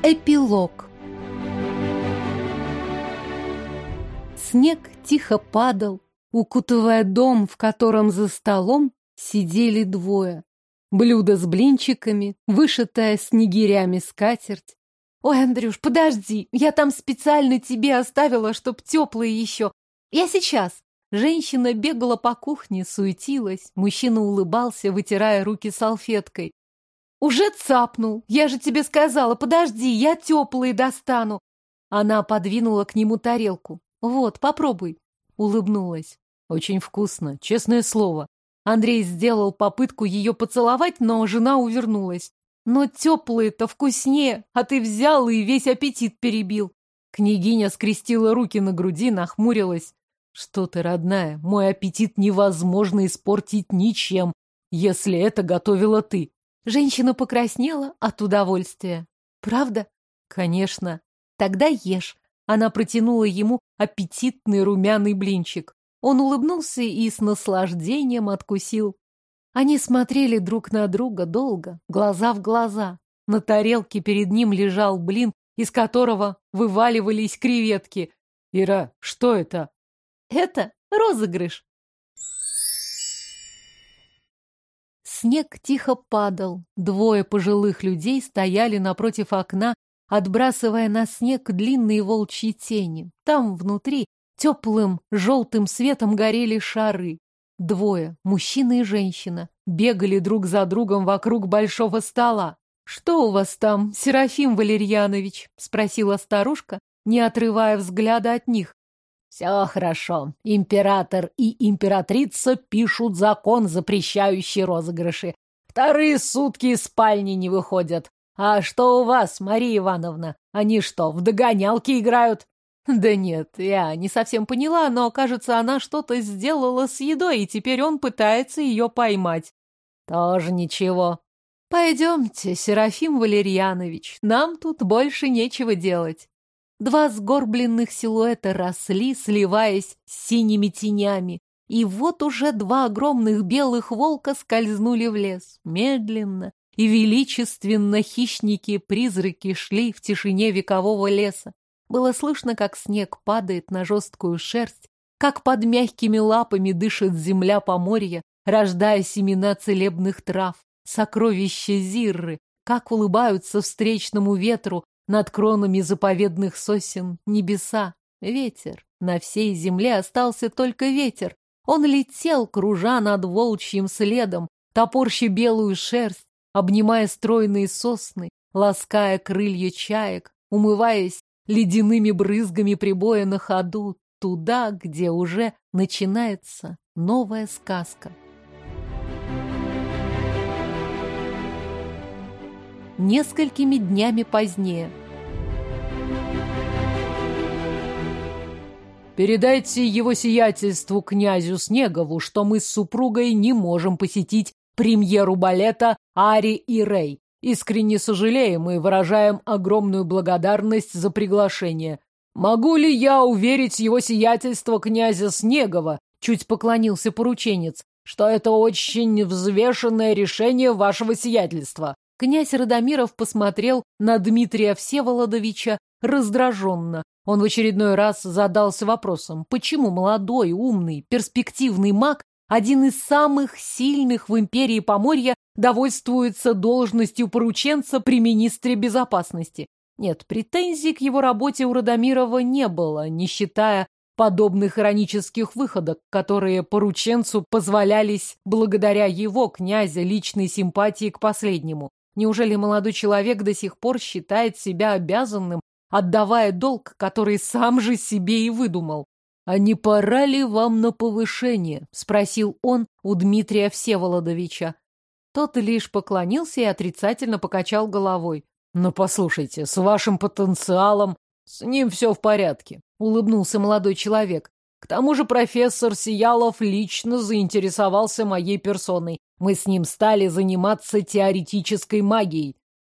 Эпилог Снег тихо падал, укутывая дом, в котором за столом сидели двое. Блюдо с блинчиками, вышитая снегирями скатерть. «Ой, Андрюш, подожди, я там специально тебе оставила, чтоб теплые еще. Я сейчас!» Женщина бегала по кухне, суетилась. Мужчина улыбался, вытирая руки салфеткой. «Уже цапнул! Я же тебе сказала, подожди, я теплые достану!» Она подвинула к нему тарелку. «Вот, попробуй!» Улыбнулась. «Очень вкусно, честное слово!» Андрей сделал попытку ее поцеловать, но жена увернулась. «Но теплые-то вкуснее, а ты взял и весь аппетит перебил!» Княгиня скрестила руки на груди, нахмурилась. «Что ты, родная, мой аппетит невозможно испортить ничем, если это готовила ты!» Женщина покраснела от удовольствия. «Правда?» «Конечно. Тогда ешь». Она протянула ему аппетитный румяный блинчик. Он улыбнулся и с наслаждением откусил. Они смотрели друг на друга долго, глаза в глаза. На тарелке перед ним лежал блин, из которого вываливались креветки. «Ира, что это?» «Это розыгрыш», Снег тихо падал. Двое пожилых людей стояли напротив окна, отбрасывая на снег длинные волчьи тени. Там внутри теплым желтым светом горели шары. Двое, мужчина и женщина, бегали друг за другом вокруг большого стола. «Что у вас там, Серафим Валерьянович?» — спросила старушка, не отрывая взгляда от них. Все хорошо. Император и императрица пишут закон, запрещающий розыгрыши. Вторые сутки из спальни не выходят. А что у вас, Мария Ивановна? Они что, в догонялки играют? Да нет, я не совсем поняла, но, кажется, она что-то сделала с едой, и теперь он пытается ее поймать. Тоже ничего. Пойдемте, Серафим Валерьянович, нам тут больше нечего делать. Два сгорбленных силуэта росли, сливаясь с синими тенями. И вот уже два огромных белых волка скользнули в лес. Медленно и величественно хищники-призраки шли в тишине векового леса. Было слышно, как снег падает на жесткую шерсть, как под мягкими лапами дышит земля поморья, рождая семена целебных трав, сокровища Зирры, как улыбаются встречному ветру над кронами заповедных сосен небеса. Ветер. На всей земле остался только ветер. Он летел, кружа над волчьим следом, топорщи белую шерсть, обнимая стройные сосны, лаская крылья чаек, умываясь ледяными брызгами прибоя на ходу, туда, где уже начинается новая сказка. Несколькими днями позднее – Передайте его сиятельству князю Снегову, что мы с супругой не можем посетить премьеру балета «Ари и Рей». Искренне сожалеем и выражаем огромную благодарность за приглашение. Могу ли я уверить его сиятельство князя Снегова, чуть поклонился порученец, что это очень взвешенное решение вашего сиятельства? Князь Радомиров посмотрел на Дмитрия Всеволодовича раздраженно. Он в очередной раз задался вопросом, почему молодой, умный, перспективный маг, один из самых сильных в империи Поморья, довольствуется должностью порученца при министре безопасности. Нет, претензий к его работе у Радомирова не было, не считая подобных иронических выходок, которые порученцу позволялись благодаря его, князя, личной симпатии к последнему. Неужели молодой человек до сих пор считает себя обязанным отдавая долг, который сам же себе и выдумал. «А не пора ли вам на повышение?» — спросил он у Дмитрия Всеволодовича. Тот лишь поклонился и отрицательно покачал головой. «Но послушайте, с вашим потенциалом с ним все в порядке», — улыбнулся молодой человек. «К тому же профессор Сиялов лично заинтересовался моей персоной. Мы с ним стали заниматься теоретической магией».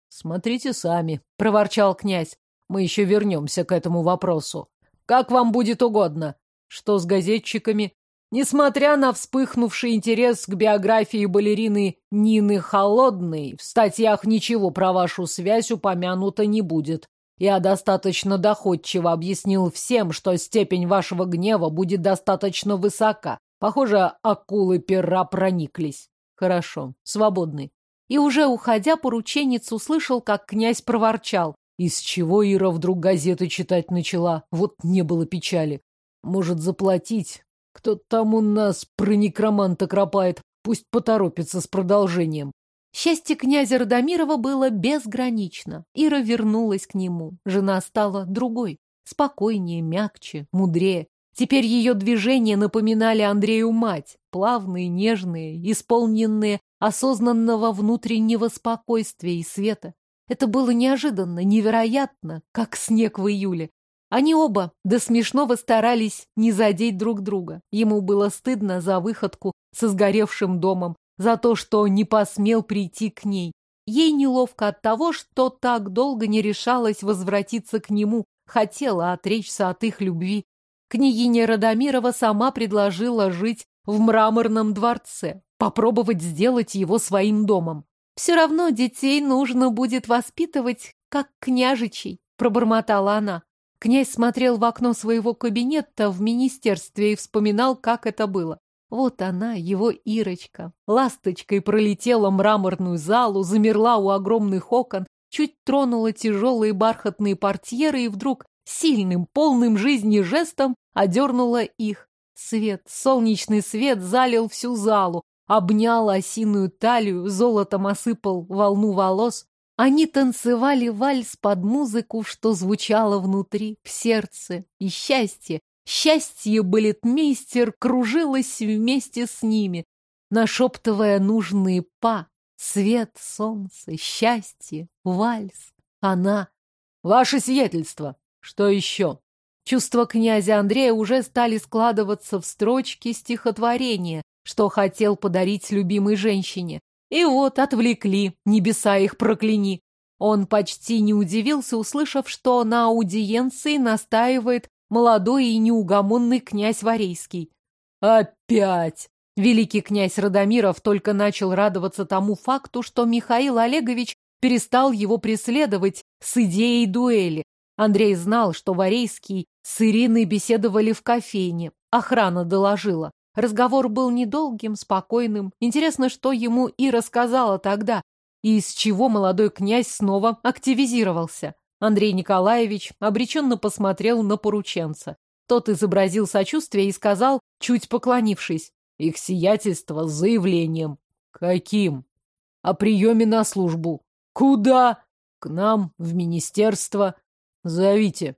«Смотрите сами», — проворчал князь. Мы еще вернемся к этому вопросу. Как вам будет угодно. Что с газетчиками? Несмотря на вспыхнувший интерес к биографии балерины Нины Холодной, в статьях ничего про вашу связь упомянуто не будет. Я достаточно доходчиво объяснил всем, что степень вашего гнева будет достаточно высока. Похоже, акулы пера прониклись. Хорошо, свободный. И уже уходя, порученец услышал, как князь проворчал. Из чего Ира вдруг газеты читать начала? Вот не было печали. Может, заплатить? Кто там у нас про некроманта кропает? Пусть поторопится с продолжением. Счастье князя Радомирова было безгранично. Ира вернулась к нему. Жена стала другой. Спокойнее, мягче, мудрее. Теперь ее движения напоминали Андрею мать. Плавные, нежные, исполненные осознанного внутреннего спокойствия и света. Это было неожиданно, невероятно, как снег в июле. Они оба до смешного старались не задеть друг друга. Ему было стыдно за выходку со сгоревшим домом, за то, что не посмел прийти к ней. Ей неловко от того, что так долго не решалась возвратиться к нему, хотела отречься от их любви. Княгиня Радомирова сама предложила жить в мраморном дворце, попробовать сделать его своим домом. «Все равно детей нужно будет воспитывать, как княжичей», — пробормотала она. Князь смотрел в окно своего кабинета в министерстве и вспоминал, как это было. Вот она, его Ирочка, ласточкой пролетела мраморную залу, замерла у огромных окон, чуть тронула тяжелые бархатные портьеры и вдруг сильным, полным жизни жестом одернула их. Свет, солнечный свет залил всю залу, обнял осиную талию, золотом осыпал волну волос, они танцевали вальс под музыку, что звучало внутри, в сердце. И счастье, счастье балетмейстер кружилось вместе с ними, нашептывая нужные па. Свет, солнце, счастье, вальс. Она. Ваше сиятельство. Что еще? Чувства князя Андрея уже стали складываться в строчки стихотворения, что хотел подарить любимой женщине. И вот отвлекли, небеса их прокляни. Он почти не удивился, услышав, что на аудиенции настаивает молодой и неугомонный князь Варейский. «Опять!» Великий князь Радомиров только начал радоваться тому факту, что Михаил Олегович перестал его преследовать с идеей дуэли. Андрей знал, что Варейский с Ириной беседовали в кофейне. Охрана доложила. Разговор был недолгим, спокойным. Интересно, что ему и рассказала тогда, и из чего молодой князь снова активизировался. Андрей Николаевич обреченно посмотрел на порученца. Тот изобразил сочувствие и сказал, чуть поклонившись, «Их сиятельство с заявлением». «Каким?» «О приеме на службу». «Куда?» «К нам, в министерство». «Зовите».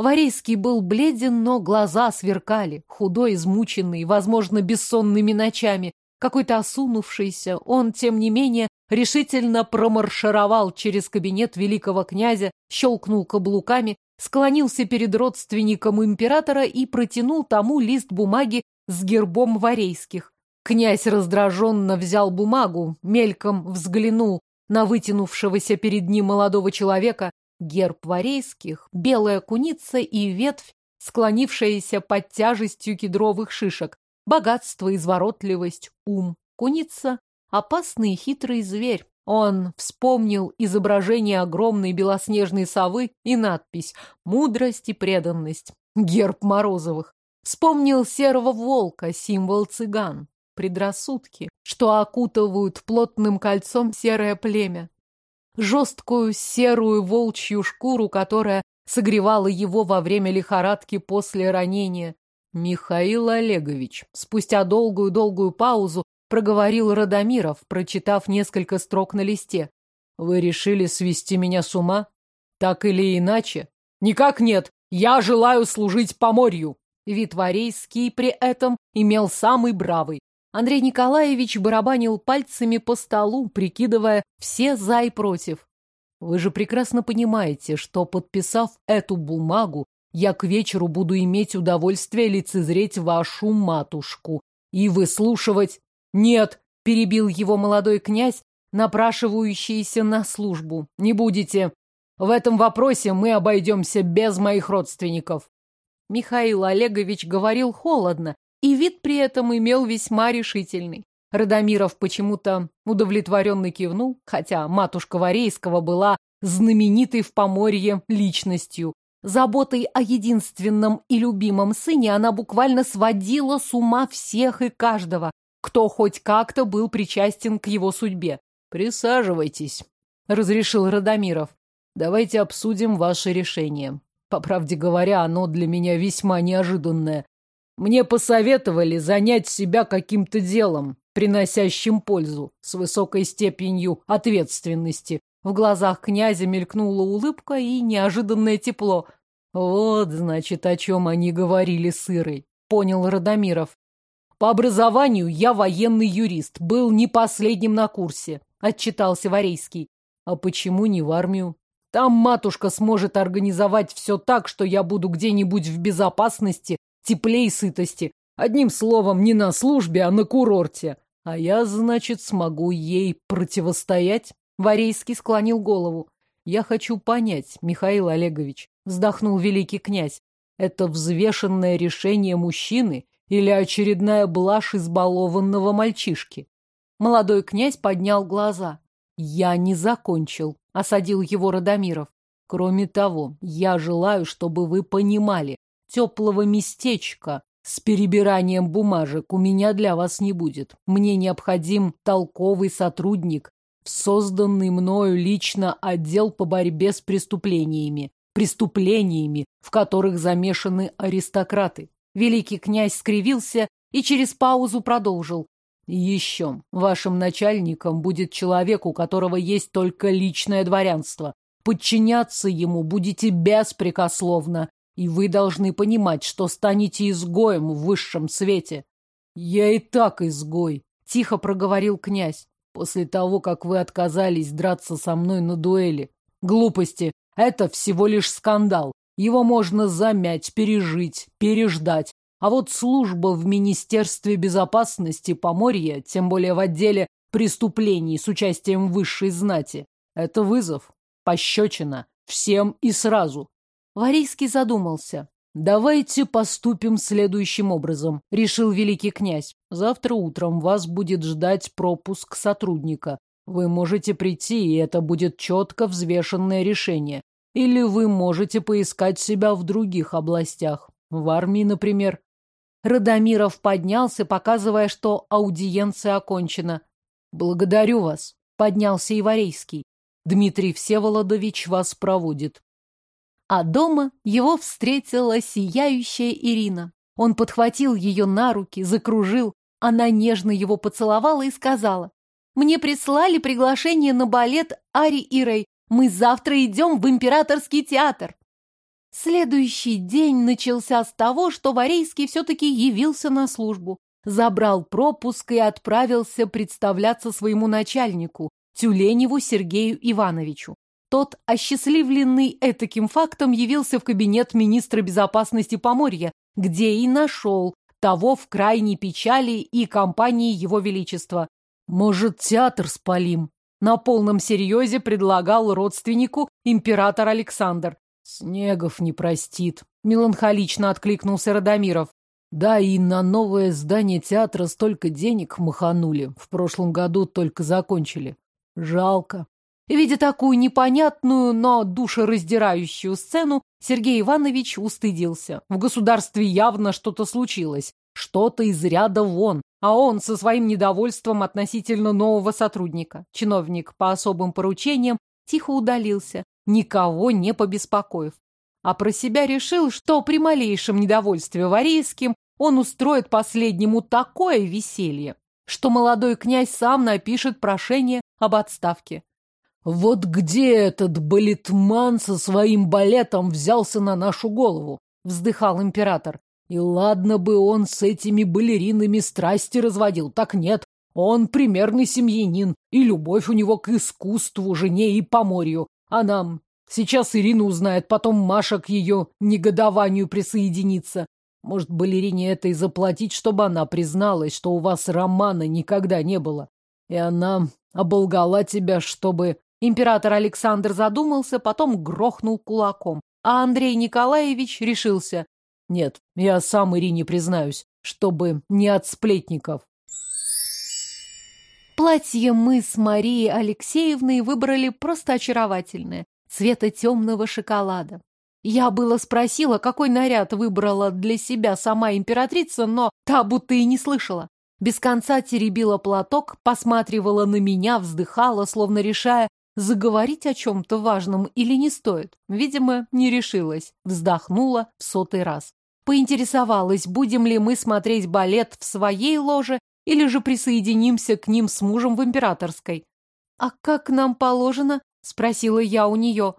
Варейский был бледен, но глаза сверкали, худой, измученный, возможно, бессонными ночами, какой-то осунувшийся, он, тем не менее, решительно промаршировал через кабинет великого князя, щелкнул каблуками, склонился перед родственником императора и протянул тому лист бумаги с гербом Варейских. Князь раздраженно взял бумагу, мельком взглянул на вытянувшегося перед ним молодого человека, Герб варейских, белая куница и ветвь, склонившаяся под тяжестью кедровых шишек, богатство, изворотливость, ум. Куница — опасный и хитрый зверь. Он вспомнил изображение огромной белоснежной совы и надпись «Мудрость и преданность». Герб Морозовых. Вспомнил серого волка, символ цыган. Предрассудки, что окутывают плотным кольцом серое племя жесткую серую волчью шкуру, которая согревала его во время лихорадки после ранения. Михаил Олегович, спустя долгую-долгую паузу, проговорил Радомиров, прочитав несколько строк на листе. Вы решили свести меня с ума? Так или иначе? Никак нет. Я желаю служить поморью. Вид Варейский при этом имел самый бравый. Андрей Николаевич барабанил пальцами по столу, прикидывая все за и против. Вы же прекрасно понимаете, что, подписав эту бумагу, я к вечеру буду иметь удовольствие лицезреть вашу матушку и выслушивать... Нет, перебил его молодой князь, напрашивающийся на службу. Не будете. В этом вопросе мы обойдемся без моих родственников. Михаил Олегович говорил холодно, и вид при этом имел весьма решительный. Радомиров почему-то удовлетворенно кивнул, хотя матушка Варейского была знаменитой в Поморье личностью. Заботой о единственном и любимом сыне она буквально сводила с ума всех и каждого, кто хоть как-то был причастен к его судьбе. «Присаживайтесь», — разрешил Радомиров. «Давайте обсудим ваше решение. По правде говоря, оно для меня весьма неожиданное. Мне посоветовали занять себя каким-то делом, приносящим пользу, с высокой степенью ответственности. В глазах князя мелькнула улыбка и неожиданное тепло. Вот, значит, о чем они говорили с Ирой, понял Радомиров. По образованию я военный юрист, был не последним на курсе, отчитался Варейский. А почему не в армию? Там матушка сможет организовать все так, что я буду где-нибудь в безопасности, тепле и сытости. Одним словом, не на службе, а на курорте. А я, значит, смогу ей противостоять? Варейский склонил голову. Я хочу понять, Михаил Олегович, вздохнул великий князь, это взвешенное решение мужчины или очередная блажь избалованного мальчишки? Молодой князь поднял глаза. Я не закончил, осадил его Радомиров. Кроме того, я желаю, чтобы вы понимали, теплого местечка с перебиранием бумажек у меня для вас не будет. Мне необходим толковый сотрудник в созданный мною лично отдел по борьбе с преступлениями. Преступлениями, в которых замешаны аристократы. Великий князь скривился и через паузу продолжил. еще, вашим начальником будет человек, у которого есть только личное дворянство. Подчиняться ему будете беспрекословно, и вы должны понимать, что станете изгоем в высшем свете. Я и так изгой, тихо проговорил князь, после того, как вы отказались драться со мной на дуэли. Глупости. Это всего лишь скандал. Его можно замять, пережить, переждать. А вот служба в Министерстве безопасности Поморья, тем более в отделе преступлений с участием высшей знати, это вызов, пощечина, всем и сразу. Варийский задумался. «Давайте поступим следующим образом», — решил великий князь. «Завтра утром вас будет ждать пропуск сотрудника. Вы можете прийти, и это будет четко взвешенное решение. Или вы можете поискать себя в других областях. В армии, например». Радомиров поднялся, показывая, что аудиенция окончена. «Благодарю вас», — поднялся Иварейский. «Дмитрий Всеволодович вас проводит. А дома его встретила сияющая Ирина. Он подхватил ее на руки, закружил. Она нежно его поцеловала и сказала. «Мне прислали приглашение на балет Ари и Рей. Мы завтра идем в императорский театр». Следующий день начался с того, что Варейский все-таки явился на службу, забрал пропуск и отправился представляться своему начальнику, Тюленеву Сергею Ивановичу. Тот, осчастливленный этаким фактом, явился в кабинет министра безопасности Поморья, где и нашел того в крайней печали и компании его величества. «Может, театр спалим?» На полном серьезе предлагал родственнику император Александр. «Снегов не простит», — меланхолично откликнулся Радомиров. «Да, и на новое здание театра столько денег маханули. В прошлом году только закончили. Жалко». Видя такую непонятную, но душераздирающую сцену, Сергей Иванович устыдился. В государстве явно что-то случилось, что-то из ряда вон, а он со своим недовольством относительно нового сотрудника. Чиновник по особым поручениям тихо удалился, никого не побеспокоив. А про себя решил, что при малейшем недовольстве Варейским он устроит последнему такое веселье, что молодой князь сам напишет прошение об отставке. Вот где этот балетман со своим балетом взялся на нашу голову? Вздыхал император. И ладно бы он с этими балеринами страсти разводил, так нет. Он примерный семьянин, и любовь у него к искусству, жене и поморью. А нам... Сейчас Ирина узнает, потом Маша к ее негодованию присоединится. Может, балерине это и заплатить, чтобы она призналась, что у вас романа никогда не было. И она оболгала тебя, чтобы... Император Александр задумался, потом грохнул кулаком. А Андрей Николаевич решился. Нет, я сам Ирине признаюсь. чтобы не от сплетников. Платье мы с Марией Алексеевной выбрали просто очаровательное, цвета темного шоколада. Я было спросила, какой наряд выбрала для себя сама императрица, но та будто и не слышала. Без конца теребила платок, посматривала на меня, вздыхала, словно решая, заговорить о чем-то важном или не стоит. Видимо, не решилась. Вздохнула в сотый раз. Поинтересовалась, будем ли мы смотреть балет в своей ложе или же присоединимся к ним с мужем в императорской. «А как нам положено?» — спросила я у нее.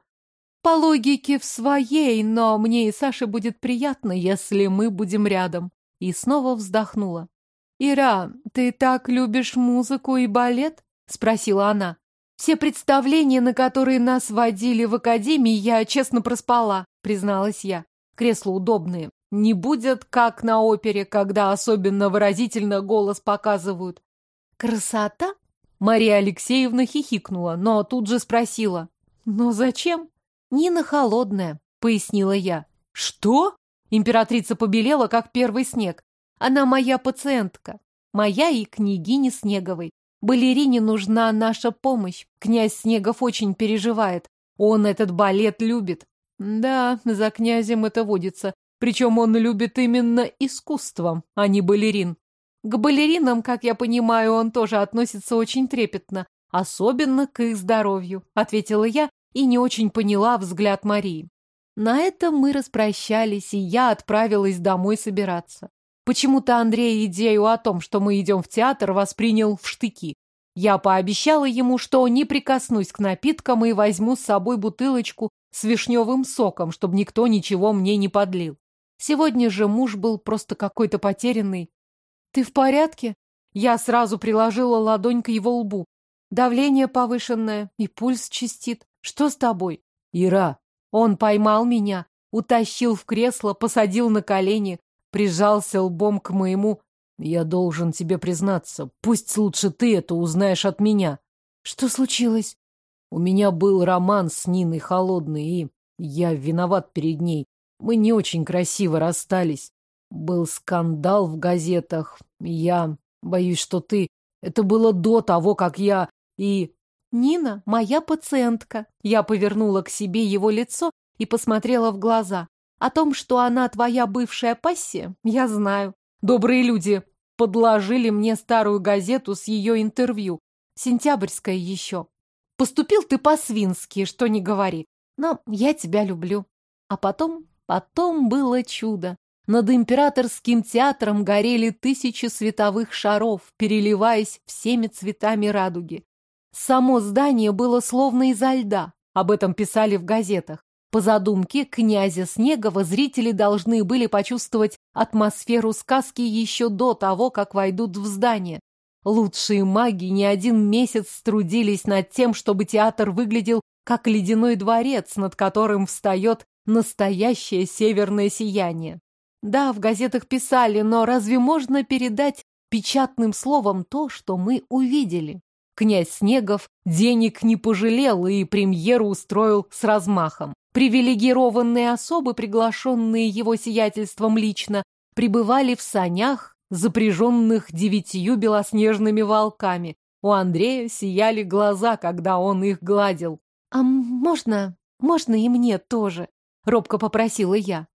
«По логике в своей, но мне и Саше будет приятно, если мы будем рядом». И снова вздохнула. «Ира, ты так любишь музыку и балет?» — спросила она. «Все представления, на которые нас водили в академии, я честно проспала», — призналась я. «Кресла удобные, не будет, как на опере, когда особенно выразительно голос показывают. Красота? Мария Алексеевна хихикнула, но тут же спросила. Но зачем? Нина холодная, пояснила я. Что? Императрица побелела, как первый снег. Она моя пациентка. Моя и княгини Снеговой. Балерине нужна наша помощь. Князь Снегов очень переживает. Он этот балет любит. Да, за князем это водится. Причем он любит именно искусством, а не балерин. К балеринам, как я понимаю, он тоже относится очень трепетно, особенно к их здоровью, ответила я и не очень поняла взгляд Марии. На этом мы распрощались, и я отправилась домой собираться. Почему-то Андрей идею о том, что мы идем в театр, воспринял в штыки. Я пообещала ему, что не прикоснусь к напиткам и возьму с собой бутылочку с вишневым соком, чтобы никто ничего мне не подлил. Сегодня же муж был просто какой-то потерянный. «Ты в порядке?» Я сразу приложила ладонь к его лбу. Давление повышенное и пульс чистит. Что с тобой? Ира. Он поймал меня, утащил в кресло, посадил на колени, прижался лбом к моему. Я должен тебе признаться, пусть лучше ты это узнаешь от меня. Что случилось? У меня был роман с Ниной Холодной, и я виноват перед ней. Мы не очень красиво расстались. Был скандал в газетах. Я боюсь, что ты... Это было до того, как я и... Нина, моя пациентка. Я повернула к себе его лицо и посмотрела в глаза. О том, что она твоя бывшая пассия, я знаю. Добрые люди подложили мне старую газету с ее интервью. Сентябрьская еще. Поступил ты по-свински, что не говори. Но я тебя люблю. А потом Потом было чудо. Над императорским театром горели тысячи световых шаров, переливаясь всеми цветами радуги. Само здание было словно изо льда. Об этом писали в газетах. По задумке князя Снегова зрители должны были почувствовать атмосферу сказки еще до того, как войдут в здание. Лучшие маги не один месяц трудились над тем, чтобы театр выглядел как ледяной дворец, над которым встает настоящее северное сияние. Да, в газетах писали, но разве можно передать печатным словом то, что мы увидели? Князь Снегов денег не пожалел и премьеру устроил с размахом. Привилегированные особы, приглашенные его сиятельством лично, пребывали в санях, запряженных девятью белоснежными волками. У Андрея сияли глаза, когда он их гладил. «А можно, можно и мне тоже?» — робко попросила я.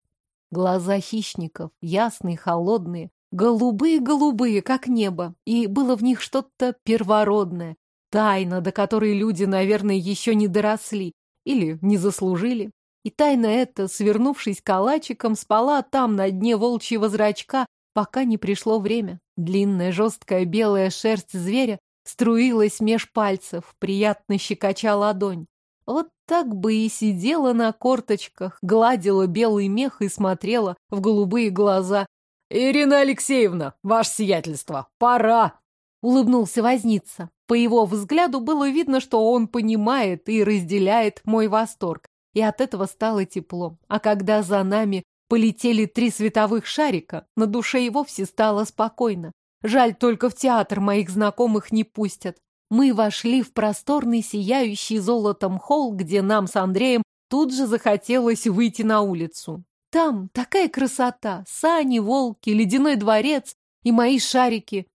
Глаза хищников, ясные, холодные, голубые-голубые, как небо, и было в них что-то первородное, тайна, до которой люди, наверное, еще не доросли или не заслужили. И тайна эта, свернувшись калачиком, спала там, на дне волчьего зрачка, пока не пришло время. Длинная, жесткая белая шерсть зверя струилась меж пальцев, приятно щекоча ладонь. Вот так бы и сидела на корточках, гладила белый мех и смотрела в голубые глаза. «Ирина Алексеевна, ваше сиятельство, пора!» Улыбнулся возница. По его взгляду было видно, что он понимает и разделяет мой восторг. И от этого стало тепло. А когда за нами полетели три световых шарика, на душе и вовсе стало спокойно. Жаль, только в театр моих знакомых не пустят. Мы вошли в просторный сияющий золотом холл, где нам с Андреем тут же захотелось выйти на улицу. Там такая красота, сани, волки, ледяной дворец и мои шарики.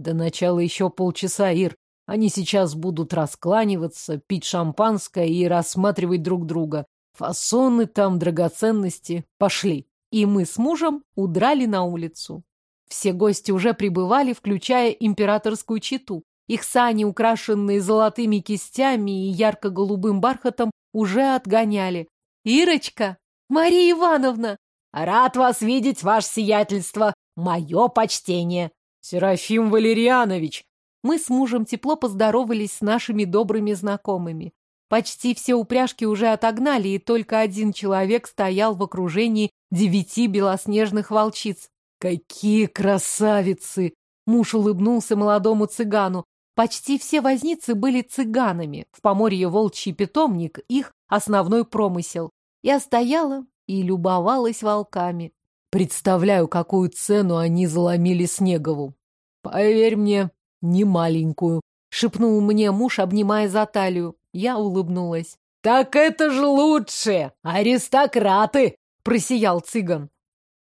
До начала еще полчаса, Ир. Они сейчас будут раскланиваться, пить шампанское и рассматривать друг друга. Фасоны там, драгоценности. Пошли. И мы с мужем удрали на улицу. Все гости уже прибывали, включая императорскую читу. Их сани, украшенные золотыми кистями и ярко-голубым бархатом, уже отгоняли. «Ирочка! Мария Ивановна!» «Рад вас видеть, ваше сиятельство! Мое почтение!» «Серафим Валерьянович!» Мы с мужем тепло поздоровались с нашими добрыми знакомыми. Почти все упряжки уже отогнали, и только один человек стоял в окружении девяти белоснежных волчиц. «Какие красавицы!» Муж улыбнулся молодому цыгану. Почти все возницы были цыганами. В поморье волчий питомник — их основной промысел. Я стояла и любовалась волками. Представляю, какую цену они заломили Снегову. Поверь мне, не маленькую, — шепнул мне муж, обнимая за талию. Я улыбнулась. «Так это же лучше! Аристократы!» — просиял цыган.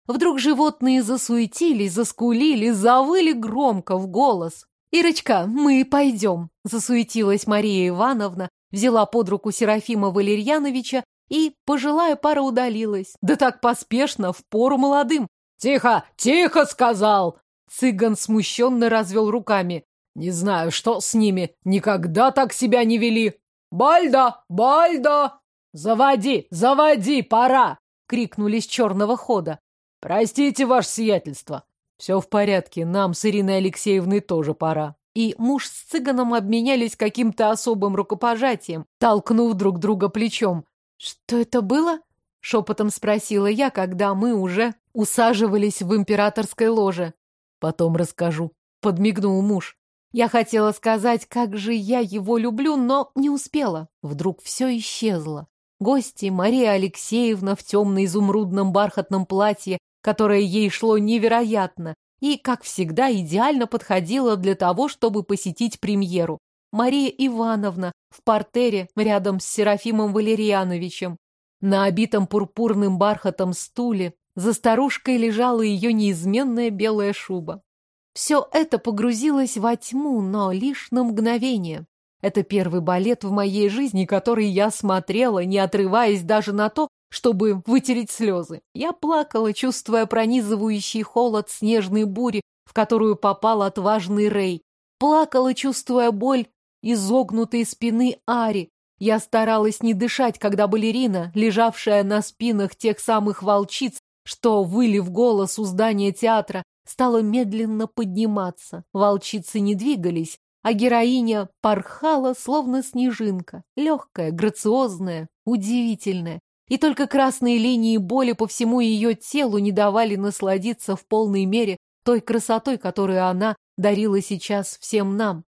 Вдруг животные засуетились, заскулили, завыли громко в голос. «Ирочка, мы пойдем!» — засуетилась Мария Ивановна, взяла под руку Серафима Валерьяновича и, пожилая пара, удалилась. Да так поспешно, в пору молодым. «Тихо, тихо!» — сказал. Цыган смущенно развел руками. «Не знаю, что с ними. Никогда так себя не вели. Бальда! Бальда! Заводи! Заводи! Пора!» — крикнули с черного хода. «Простите, ваше сиятельство!» «Все в порядке, нам с Ириной Алексеевной тоже пора». И муж с цыганом обменялись каким-то особым рукопожатием, толкнув друг друга плечом. «Что это было?» — шепотом спросила я, когда мы уже усаживались в императорской ложе. «Потом расскажу», — подмигнул муж. Я хотела сказать, как же я его люблю, но не успела. Вдруг все исчезло. Гости, Мария Алексеевна в темно-изумрудном бархатном платье, которое ей шло невероятно и, как всегда, идеально подходило для того, чтобы посетить премьеру. Мария Ивановна в портере рядом с Серафимом Валерьяновичем. На обитом пурпурным бархатом стуле за старушкой лежала ее неизменная белая шуба. Все это погрузилось во тьму, но лишь на мгновение. Это первый балет в моей жизни, который я смотрела, не отрываясь даже на то, чтобы вытереть слезы. Я плакала, чувствуя пронизывающий холод снежной бури, в которую попал отважный Рей. Плакала, чувствуя боль изогнутой спины Ари. Я старалась не дышать, когда балерина, лежавшая на спинах тех самых волчиц, что выли в голос у здания театра, стала медленно подниматься. Волчицы не двигались, а героиня порхала, словно снежинка, легкая, грациозная, удивительная и только красные линии боли по всему ее телу не давали насладиться в полной мере той красотой, которую она дарила сейчас всем нам.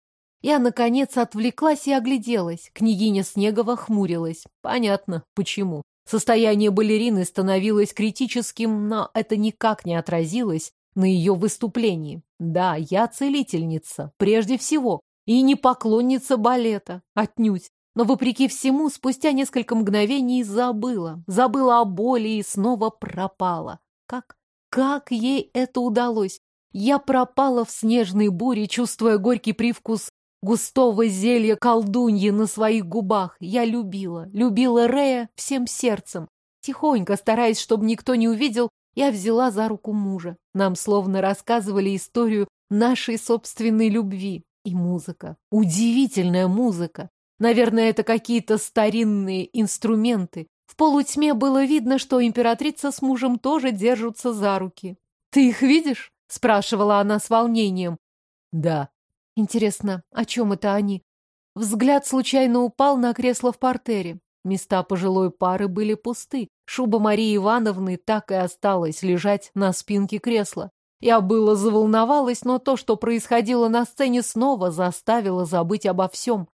Я, наконец, отвлеклась и огляделась. Княгиня Снегова хмурилась. Понятно, почему. Состояние балерины становилось критическим, но это никак не отразилось на ее выступлении. Да, я целительница, прежде всего, и не поклонница балета, отнюдь. Но, вопреки всему, спустя несколько мгновений забыла. Забыла о боли и снова пропала. Как? Как ей это удалось? Я пропала в снежной буре, чувствуя горький привкус густого зелья колдуньи на своих губах. Я любила, любила Рея всем сердцем. Тихонько, стараясь, чтобы никто не увидел, я взяла за руку мужа. Нам словно рассказывали историю нашей собственной любви. И музыка. Удивительная музыка. Наверное, это какие-то старинные инструменты. В полутьме было видно, что императрица с мужем тоже держатся за руки. «Ты их видишь?» — спрашивала она с волнением. «Да». «Интересно, о чем это они?» Взгляд случайно упал на кресло в портере. Места пожилой пары были пусты. Шуба Марии Ивановны так и осталась лежать на спинке кресла. Я было заволновалась, но то, что происходило на сцене, снова заставило забыть обо всем.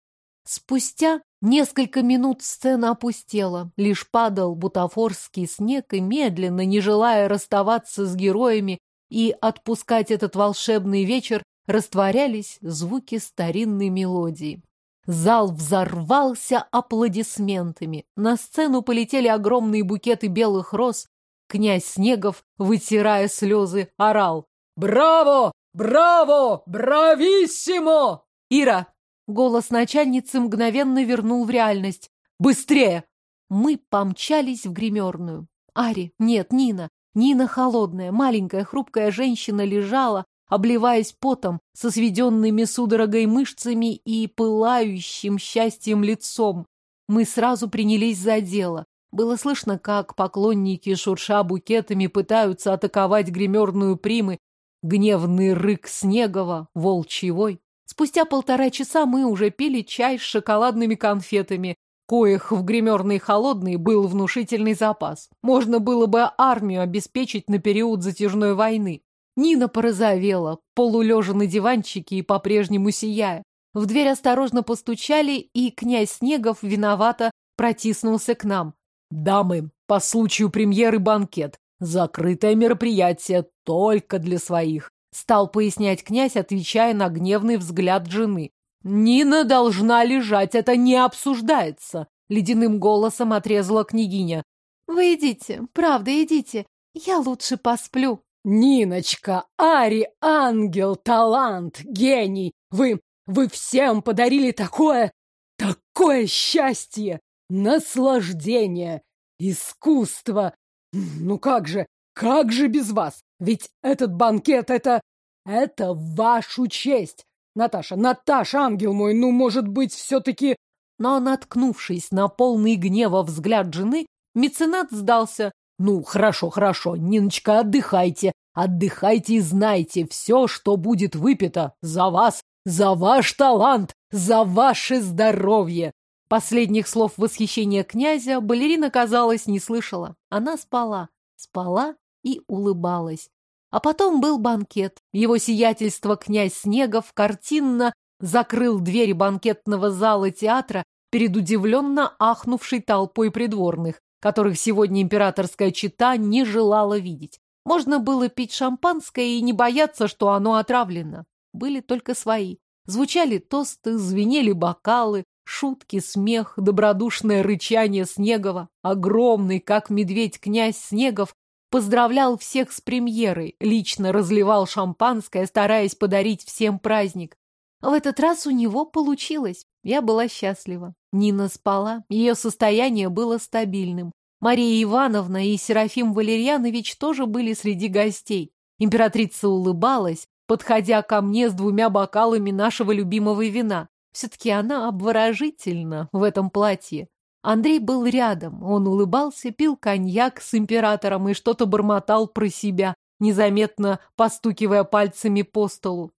Спустя несколько минут сцена опустела, лишь падал бутафорский снег, и медленно, не желая расставаться с героями и отпускать этот волшебный вечер, растворялись звуки старинной мелодии. Зал взорвался аплодисментами. На сцену полетели огромные букеты белых роз. Князь Снегов, вытирая слезы, орал. «Браво! Браво! Брависсимо!» «Ира!» Голос начальницы мгновенно вернул в реальность. «Быстрее!» Мы помчались в гримерную. Ари, нет, Нина. Нина холодная, маленькая, хрупкая женщина лежала, обливаясь потом, со сведенными судорогой мышцами и пылающим счастьем лицом. Мы сразу принялись за дело. Было слышно, как поклонники, шурша букетами, пытаются атаковать гримерную примы. Гневный рык Снегова, волчьевой. Спустя полтора часа мы уже пили чай с шоколадными конфетами, коих в гримерной холодной был внушительный запас. Можно было бы армию обеспечить на период затяжной войны. Нина порозовела, полулежа на диванчике и по-прежнему сияя. В дверь осторожно постучали, и князь Снегов виновато протиснулся к нам. «Дамы, по случаю премьеры банкет. Закрытое мероприятие только для своих. Стал пояснять князь, отвечая на гневный взгляд жены. «Нина должна лежать, это не обсуждается!» Ледяным голосом отрезала княгиня. «Вы идите, правда, идите. Я лучше посплю». «Ниночка, Ари, ангел, талант, гений! Вы, вы всем подарили такое, такое счастье, наслаждение, искусство! Ну как же, как же без вас? Ведь этот банкет — это... это вашу честь! Наташа, Наташа, ангел мой, ну, может быть, все-таки... Но, наткнувшись на полный гнева взгляд жены, меценат сдался. Ну, хорошо, хорошо, Ниночка, отдыхайте. Отдыхайте и знайте, все, что будет выпито, за вас, за ваш талант, за ваше здоровье. Последних слов восхищения князя балерина, казалось, не слышала. Она спала, спала и улыбалась. А потом был банкет. Его сиятельство князь Снегов картинно закрыл двери банкетного зала театра перед удивленно ахнувшей толпой придворных, которых сегодня императорская чита не желала видеть. Можно было пить шампанское и не бояться, что оно отравлено. Были только свои. Звучали тосты, звенели бокалы, шутки, смех, добродушное рычание Снегова. Огромный, как медведь, князь Снегов поздравлял всех с премьерой, лично разливал шампанское, стараясь подарить всем праздник. В этот раз у него получилось. Я была счастлива. Нина спала, ее состояние было стабильным. Мария Ивановна и Серафим Валерьянович тоже были среди гостей. Императрица улыбалась, подходя ко мне с двумя бокалами нашего любимого вина. Все-таки она обворожительна в этом платье. Андрей был рядом, он улыбался, пил коньяк с императором и что-то бормотал про себя, незаметно постукивая пальцами по столу.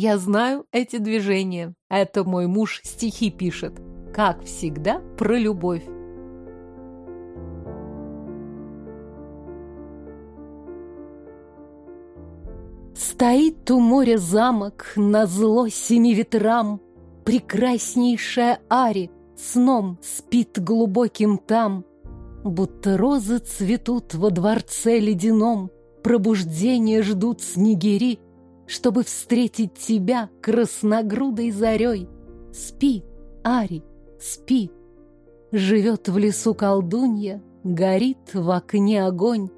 Я знаю эти движения. Это мой муж стихи пишет. Как всегда, про любовь. Стоит у моря замок, на зло семи ветрам, Прекраснейшая Ари — сном спит глубоким там, Будто розы цветут во дворце ледяном, Пробуждение ждут снегири, Чтобы встретить тебя красногрудой зарей. Спи, Ари, спи. Живет в лесу колдунья, Горит в окне огонь,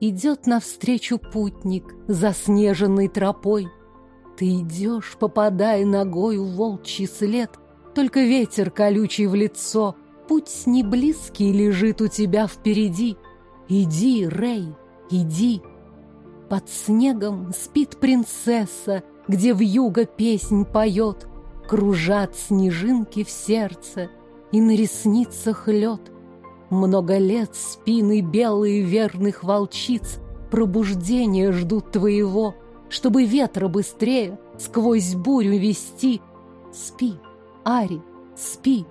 Идет навстречу путник заснеженной тропой. Ты идешь, попадая ногою в волчий след — только ветер колючий в лицо. Путь не близкий лежит у тебя впереди. Иди, Рэй, иди. Под снегом спит принцесса, где в юго песнь поет. Кружат снежинки в сердце, и на ресницах лед. Много лет спины белые верных волчиц Пробуждения ждут твоего, Чтобы ветра быстрее сквозь бурю вести. Спи, Ари, спи.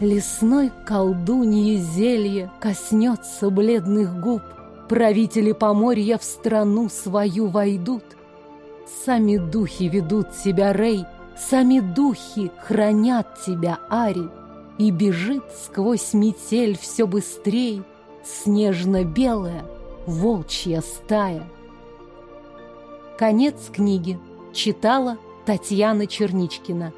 Лесной колдуньи зелье коснется бледных губ. Правители поморья в страну свою войдут. Сами духи ведут тебя, Рей, сами духи хранят тебя, Ари. И бежит сквозь метель все быстрей снежно-белая волчья стая. Конец книги. Читала Татьяна Черничкина.